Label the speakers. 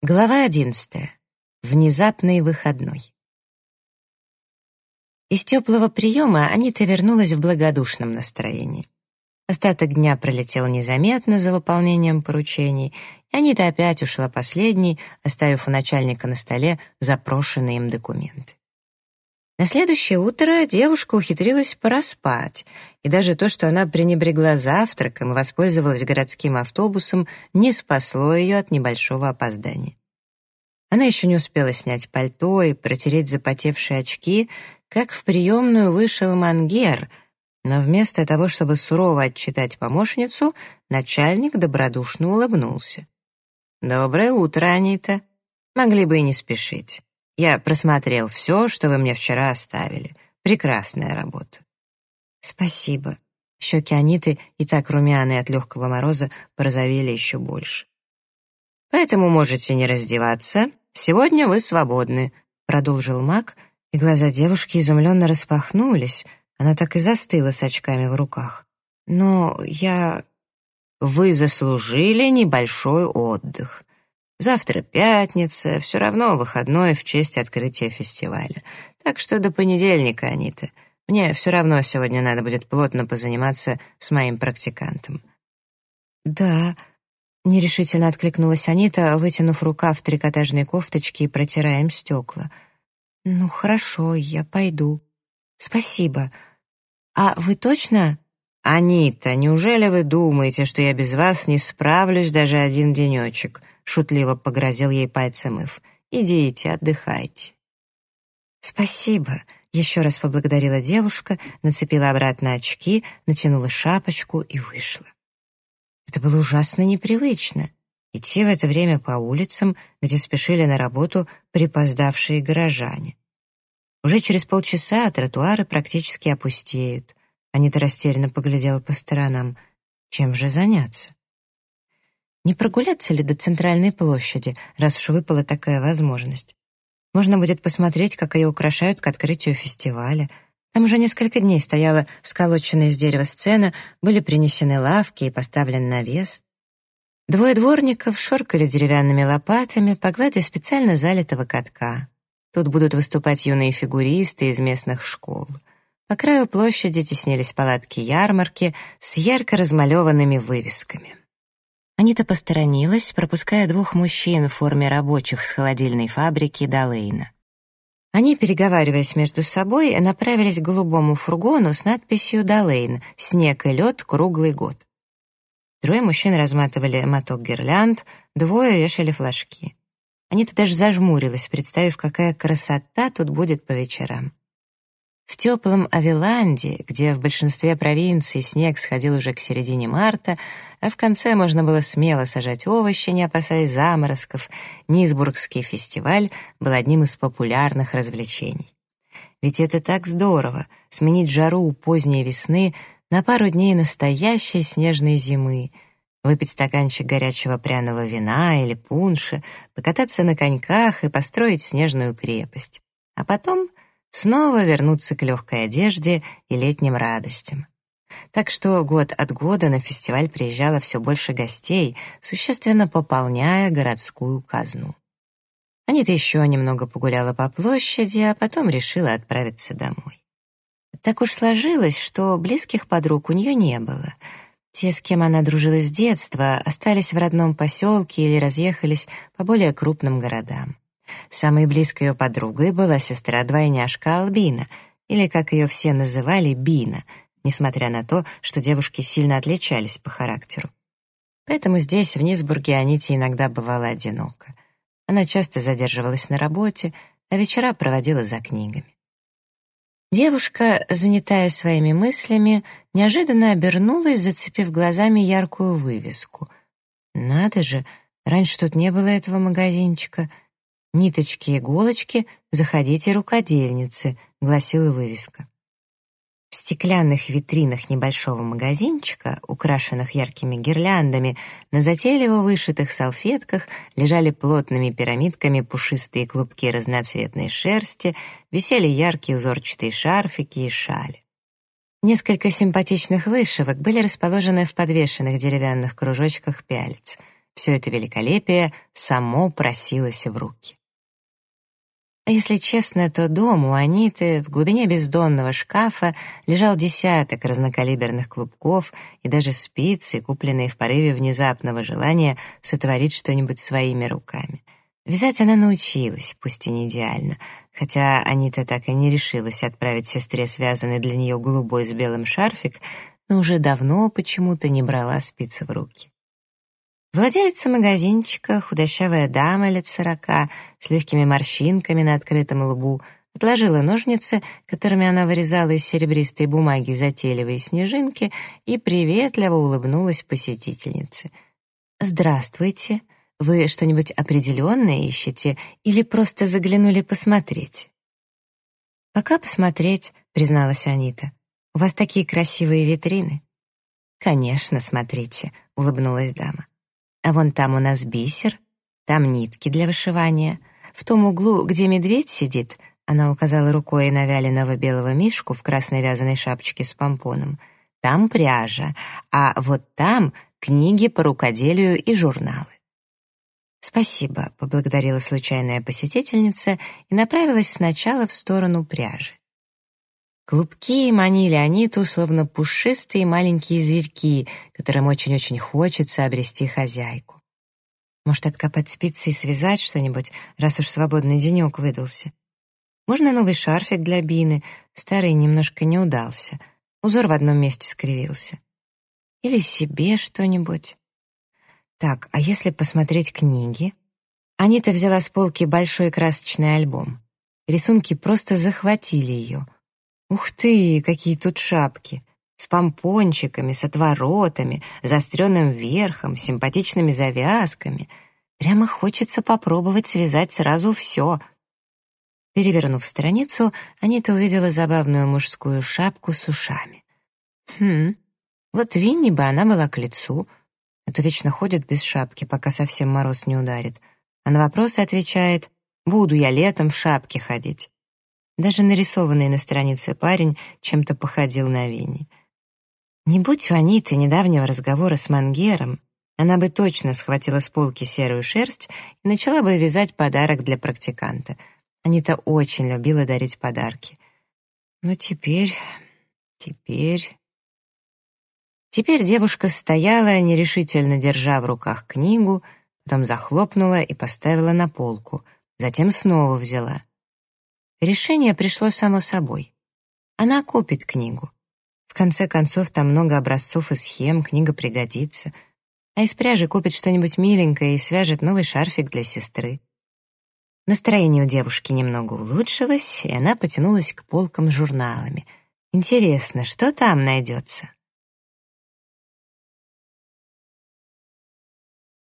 Speaker 1: Глава одиннадцатая. Внезапный выходной. Из теплого приема Анита вернулась в благодушном настроении. Остаток дня пролетел незаметно за выполнением поручений, и Анита опять ушла последней, оставив у начальника на столе запрошенные им документы. На следующее утро девушка ухитрилась пораспать, и даже то, что она пренебрегла завтраком и воспользовалась городским автобусом, не спасло ее от небольшого опоздания. Она еще не успела снять пальто и протереть запотевшие очки, как в приемную вышел Мангер, но вместо того, чтобы сурово отчитать помощницу, начальник добродушно улыбнулся. «Доброе утро, Анита. Могли бы и не спешить. Я просмотрел все, что вы мне вчера оставили. Прекрасная работа». «Спасибо». Щеки Аниты, и так румяные от легкого мороза, порозовели еще больше. «Поэтому можете не раздеваться. Сегодня вы свободны», — продолжил маг, и глаза девушки изумленно распахнулись. Она так и застыла с очками в руках. «Но я...» «Вы заслужили небольшой отдых. Завтра пятница, все равно выходной в честь открытия фестиваля. Так что до понедельника, Анита. Мне все равно сегодня надо будет плотно позаниматься с моим практикантом».
Speaker 2: «Да», — нерешительно откликнулась Анита, вытянув рукав в трикотажной кофточке и протирая им стекла. «Ну, хорошо, я пойду. Спасибо. А вы точно...»
Speaker 1: «Анита, неужели вы думаете, что я без вас не справлюсь даже один денечек?» Шутливо погрозил ей пальцем Ив. «Идите, отдыхайте».
Speaker 2: «Спасибо», — еще раз поблагодарила девушка, нацепила обратно очки, натянула шапочку и вышла. Это было ужасно непривычно — идти в это время по улицам, где спешили на работу припоздавшие горожане. Уже через полчаса тротуары практически опустеют. Анита растерянно поглядела по сторонам. Чем же заняться? Не прогуляться ли до центральной площади, раз уж выпала такая возможность? Можно будет посмотреть, как ее украшают к открытию фестиваля. Там уже несколько дней стояла сколоченная из дерева сцена, были принесены лавки и поставлен навес. Двое дворников шоркали деревянными лопатами по глади специально залитого катка. Тут будут выступать юные фигуристы из местных школ. По краю площади теснились палатки ярмарки с ярко размалеванными вывесками. Анита посторонилась, пропуская двух мужчин в форме рабочих с холодильной фабрики Далейна. Они, переговариваясь между собой, направились к голубому фургону с надписью «Далейн. Снег и лед. Круглый год». Трое мужчин разматывали моток гирлянд, двое вешали флажки. Анита даже зажмурилась, представив, какая красота тут будет по вечерам. В теплом Авиланде, где в большинстве провинций снег сходил уже к середине марта, а в конце можно было смело сажать овощи, не опасаясь заморозков, Низбургский фестиваль был одним из популярных развлечений. Ведь это так здорово — сменить жару поздней весны на пару дней настоящей снежной зимы, выпить стаканчик горячего пряного вина или пунша, покататься на коньках и построить снежную крепость. А потом снова вернуться к легкой одежде и летним радостям. Так что год от года на фестиваль приезжало все больше гостей, существенно пополняя городскую казну. Анита еще немного погуляла по площади, а потом решила отправиться домой. Так уж сложилось, что близких подруг у нее не было. Те, с кем она дружила с детства, остались в родном поселке или разъехались по более крупным городам. Самой близкой ее подругой была сестра-двойняшка Албина, или, как ее все называли, Бина, несмотря на то, что девушки сильно отличались по характеру. Поэтому здесь, в Низбурге, Аните иногда бывала одиноко. Она часто задерживалась на работе, а вечера проводила за книгами. Девушка, занятая своими мыслями, неожиданно обернулась, зацепив глазами яркую вывеску. «Надо же, раньше тут не было этого магазинчика», «Ниточки, иголочки, заходите, рукодельницы», — гласила вывеска. В стеклянных витринах небольшого магазинчика, украшенных яркими гирляндами, на затейливо вышитых салфетках лежали плотными пирамидками пушистые клубки разноцветной шерсти, висели яркие узорчатые шарфики и шали. Несколько симпатичных вышивок были расположены в подвешенных деревянных кружочках пяльц —
Speaker 1: все это великолепие само просилось в руки. А если честно, то дома у Аниты в глубине бездонного шкафа лежал десяток разнокалиберных клубков и даже спицы, купленные в порыве внезапного желания сотворить что-нибудь своими руками. Вязать она научилась, пусть и не идеально, хотя Анита так и не решилась отправить сестре связанный для нее голубой с белым шарфик, но уже давно почему-то не брала спицы в руки. Владелица магазинчика, худощавая дама лет сорока, с легкими морщинками на открытом лбу, отложила ножницы, которыми она вырезала из серебристой бумаги затейливые снежинки, и приветливо улыбнулась посетительнице. «Здравствуйте. Вы что-нибудь определенное ищете или просто заглянули посмотреть?» «Пока посмотреть», — призналась Анита. «У вас такие красивые витрины». «Конечно, смотрите», — улыбнулась дама. А вон там у нас бисер, там нитки для вышивания. В том углу, где медведь сидит, она указала рукой на вяленого белого мишку в красной вязаной шапочке с помпоном. Там пряжа, а вот там книги по рукоделию и журналы. «Спасибо», — поблагодарила случайная посетительница и направилась сначала в сторону пряжи. Клубки манили Аниту, словно пушистые маленькие зверьки, которым очень-очень хочется обрести хозяйку. Может, откопать спицы и связать что-нибудь, раз уж свободный денек выдался. Можно новый шарфик для Бины, старый немножко не удался, узор в одном месте скривился. Или себе что-нибудь. Так, а если посмотреть книги? Анита взяла с полки большой красочный альбом. Рисунки просто захватили ее — Ух ты, какие тут шапки! С помпончиками, с отворотами, заостренным верхом, симпатичными завязками. Прямо хочется попробовать связать сразу все. Перевернув страницу, Анита увидела забавную мужскую шапку с ушами. Хм, вот Винни бы она была к лицу, а то вечно ходит без шапки, пока совсем мороз не ударит. А на вопросы отвечает «Буду я летом в шапке ходить». Даже нарисованный на странице парень чем-то походил на Винни. Не будь у Аниты недавнего разговора с Мангером, она бы точно схватила с полки серую шерсть и начала бы вязать подарок для практиканта. Анита очень любила дарить подарки. Но теперь... теперь... Теперь девушка стояла, нерешительно держа в руках книгу, потом захлопнула и поставила на полку, затем снова взяла. Решение пришло само собой. Она купит книгу. В конце концов, там много образцов и схем, книга пригодится. А из пряжи купит что-нибудь миленькое и свяжет новый шарфик для сестры. Настроение у девушки немного улучшилось, и она потянулась к полкам с журналами. Интересно, что там найдется?